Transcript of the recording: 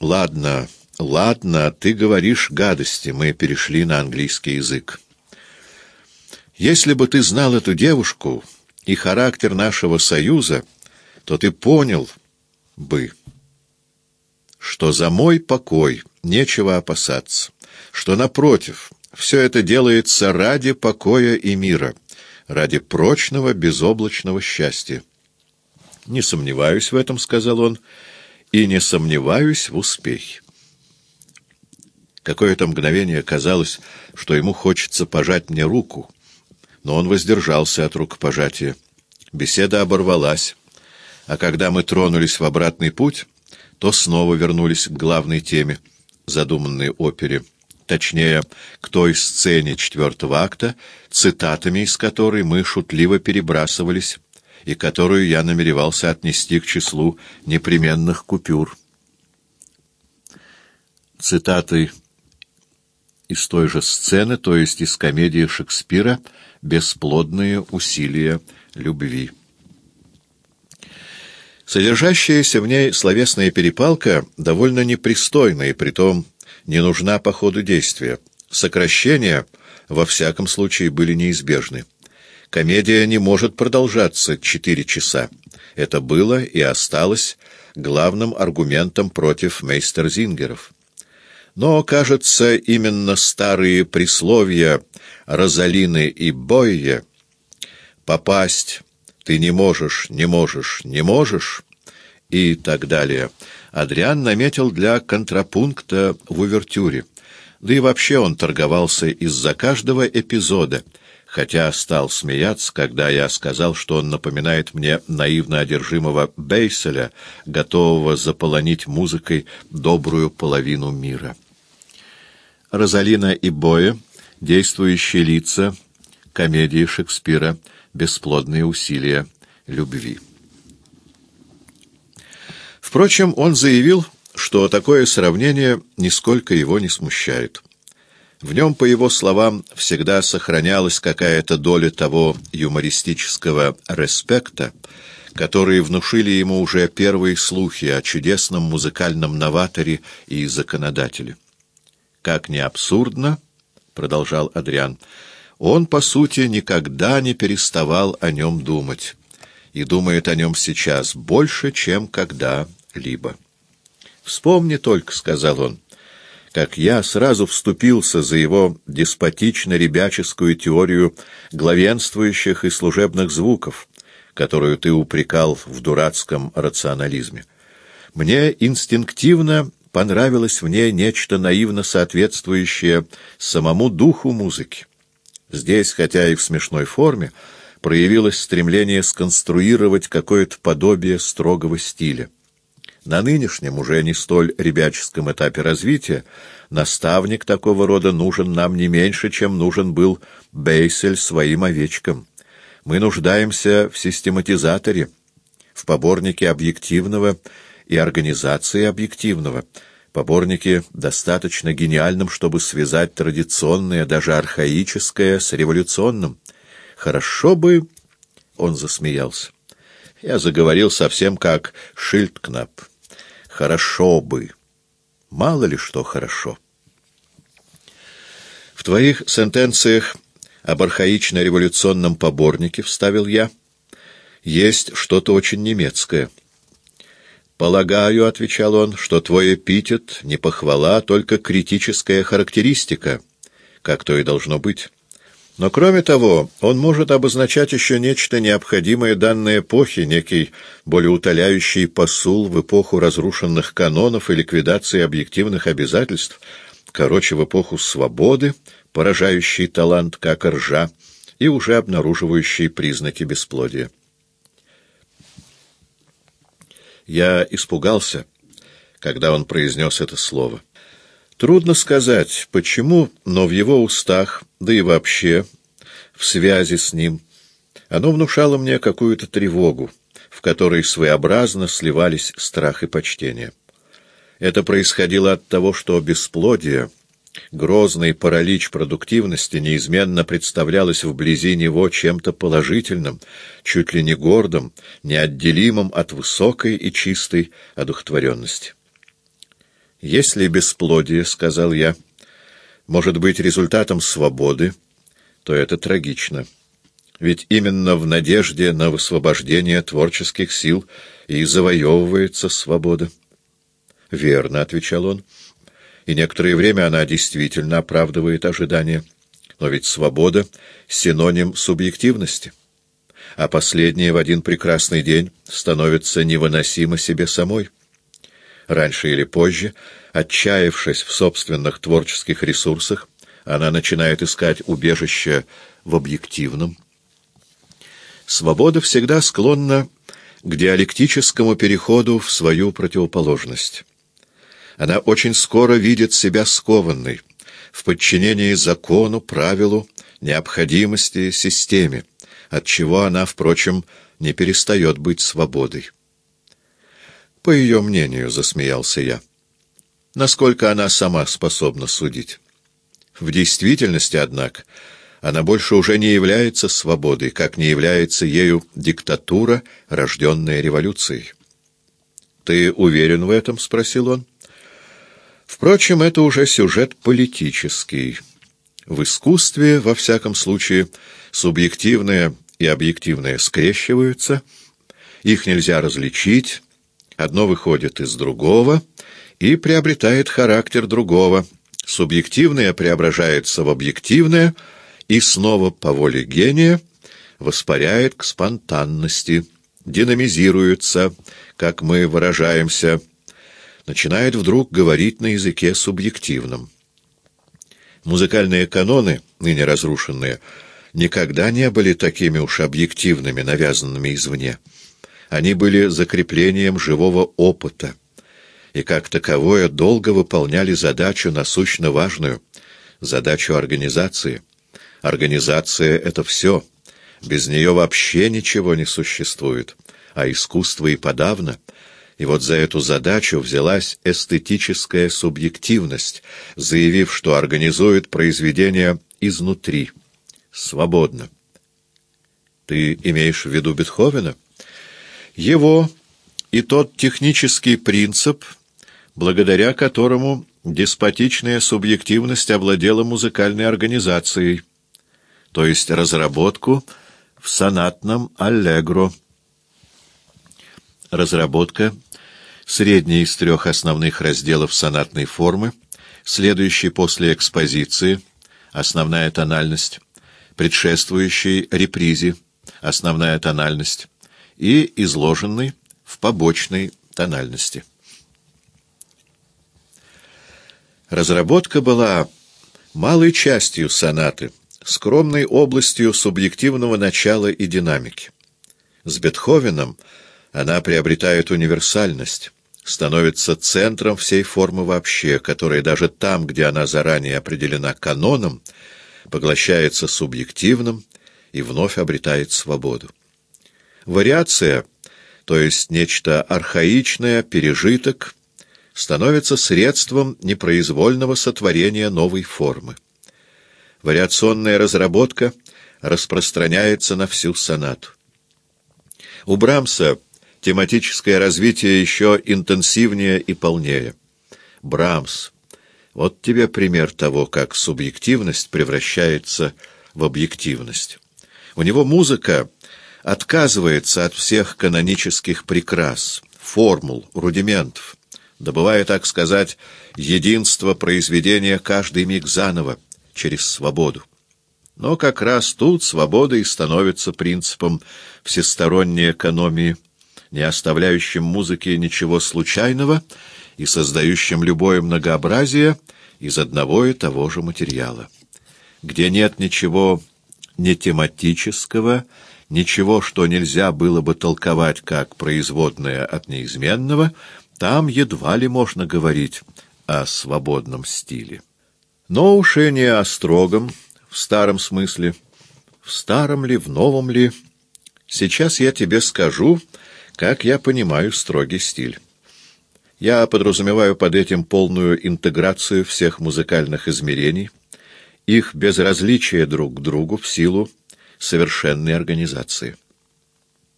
Ладно, ладно, ты говоришь гадости, мы перешли на английский язык. Если бы ты знал эту девушку и характер нашего союза, то ты понял бы, что за мой покой нечего опасаться, что, напротив, все это делается ради покоя и мира, ради прочного безоблачного счастья. «Не сомневаюсь в этом», — сказал он, — «и не сомневаюсь в успехе». Какое-то мгновение казалось, что ему хочется пожать мне руку, но он воздержался от рукопожатия. Беседа оборвалась, а когда мы тронулись в обратный путь, то снова вернулись к главной теме, задуманной опере, точнее, к той сцене четвертого акта, цитатами из которой мы шутливо перебрасывались и которую я намеревался отнести к числу непременных купюр. Цитаты из той же сцены, то есть из комедии Шекспира «Бесплодные усилия любви». Содержащаяся в ней словесная перепалка довольно непристойна и притом не нужна по ходу действия. Сокращения, во всяком случае, были неизбежны. Комедия не может продолжаться четыре часа. Это было и осталось главным аргументом против мейстерзингеров. Но, кажется, именно старые присловия Розалины и Бойе «попасть ты не можешь, не можешь, не можешь» и так далее Адриан наметил для контрапункта в увертюре. Да и вообще он торговался из-за каждого эпизода, хотя стал смеяться, когда я сказал, что он напоминает мне наивно одержимого Бейселя, готового заполонить музыкой добрую половину мира. Розалина и Боя, действующие лица, комедии Шекспира, бесплодные усилия любви. Впрочем, он заявил, что такое сравнение нисколько его не смущает. В нем, по его словам, всегда сохранялась какая-то доля того юмористического респекта, которые внушили ему уже первые слухи о чудесном музыкальном новаторе и законодателе. «Как ни абсурдно», — продолжал Адриан, — «он, по сути, никогда не переставал о нем думать, и думает о нем сейчас больше, чем когда-либо». «Вспомни только», — сказал он, — «как я сразу вступился за его деспотично-ребяческую теорию главенствующих и служебных звуков, которую ты упрекал в дурацком рационализме. Мне инстинктивно понравилось в ней нечто наивно соответствующее самому духу музыки. Здесь, хотя и в смешной форме, проявилось стремление сконструировать какое-то подобие строгого стиля. На нынешнем, уже не столь ребяческом этапе развития, наставник такого рода нужен нам не меньше, чем нужен был Бейсель своим овечкам. Мы нуждаемся в систематизаторе, в поборнике объективного и организации объективного, поборнике достаточно гениальном, чтобы связать традиционное, даже архаическое, с революционным. Хорошо бы... Он засмеялся. Я заговорил совсем как Шильдкнап. Хорошо бы. Мало ли что хорошо. В твоих сентенциях об архаично-революционном поборнике, вставил я, есть что-то очень немецкое — «Полагаю», — отвечал он, — «что твой эпитет не похвала, а только критическая характеристика, как то и должно быть. Но кроме того, он может обозначать еще нечто необходимое данной эпохе, некий более утоляющий посул в эпоху разрушенных канонов и ликвидации объективных обязательств, короче, в эпоху свободы, поражающий талант, как ржа, и уже обнаруживающий признаки бесплодия. Я испугался, когда он произнес это слово. Трудно сказать, почему, но в его устах, да и вообще, в связи с ним, оно внушало мне какую-то тревогу, в которой своеобразно сливались страх и почтение. Это происходило от того, что бесплодие Грозный паралич продуктивности неизменно представлялось вблизи него чем-то положительным, чуть ли не гордым, неотделимым от высокой и чистой одухотворенности. Если бесплодие, — сказал я, — может быть результатом свободы, то это трагично. Ведь именно в надежде на высвобождение творческих сил и завоевывается свобода. — Верно, — отвечал он, — и некоторое время она действительно оправдывает ожидания. Но ведь свобода — синоним субъективности а последняя в один прекрасный день становится невыносимо себе самой. Раньше или позже, отчаявшись в собственных творческих ресурсах, она начинает искать убежище в объективном. Свобода всегда склонна к диалектическому переходу в свою противоположность. Она очень скоро видит себя скованной, в подчинении закону, правилу, необходимости, системе, от чего она, впрочем, не перестает быть свободой. По ее мнению, засмеялся я. Насколько она сама способна судить? В действительности, однако, она больше уже не является свободой, как не является ею диктатура, рожденная революцией. «Ты уверен в этом?» — спросил он. «Впрочем, это уже сюжет политический». В искусстве, во всяком случае, субъективное и объективное скрещиваются, их нельзя различить, одно выходит из другого и приобретает характер другого, субъективное преображается в объективное и снова по воле гения воспаряет к спонтанности, динамизируется, как мы выражаемся, начинает вдруг говорить на языке субъективном. Музыкальные каноны, ныне разрушенные, никогда не были такими уж объективными, навязанными извне. Они были закреплением живого опыта, и как таковое долго выполняли задачу насущно важную, задачу организации. Организация — это все. Без нее вообще ничего не существует, а искусство и подавно — и вот за эту задачу взялась эстетическая субъективность, заявив, что организует произведение изнутри, свободно. Ты имеешь в виду Бетховена? Его и тот технический принцип, благодаря которому деспотичная субъективность овладела музыкальной организацией, то есть разработку в сонатном аллегро. Разработка — средний из трех основных разделов сонатной формы, следующий после экспозиции, основная тональность, предшествующий репризе, основная тональность, и изложенный в побочной тональности. Разработка была малой частью сонаты, скромной областью субъективного начала и динамики. С Бетховеном она приобретает универсальность, становится центром всей формы вообще, которая даже там, где она заранее определена каноном, поглощается субъективным и вновь обретает свободу. Вариация, то есть нечто архаичное, пережиток, становится средством непроизвольного сотворения новой формы. Вариационная разработка распространяется на всю сонату. У Брамса тематическое развитие еще интенсивнее и полнее. Брамс. Вот тебе пример того, как субъективность превращается в объективность. У него музыка отказывается от всех канонических прикрас, формул, рудиментов, добывая, так сказать, единство произведения каждый миг заново, через свободу. Но как раз тут свобода и становится принципом всесторонней экономии, не оставляющим музыке ничего случайного и создающим любое многообразие из одного и того же материала. Где нет ничего нетематического, ничего, что нельзя было бы толковать как производное от неизменного, там едва ли можно говорить о свободном стиле. Но уж не о строгом, в старом смысле. В старом ли, в новом ли? Сейчас я тебе скажу, как я понимаю строгий стиль. Я подразумеваю под этим полную интеграцию всех музыкальных измерений, их безразличие друг к другу в силу совершенной организации.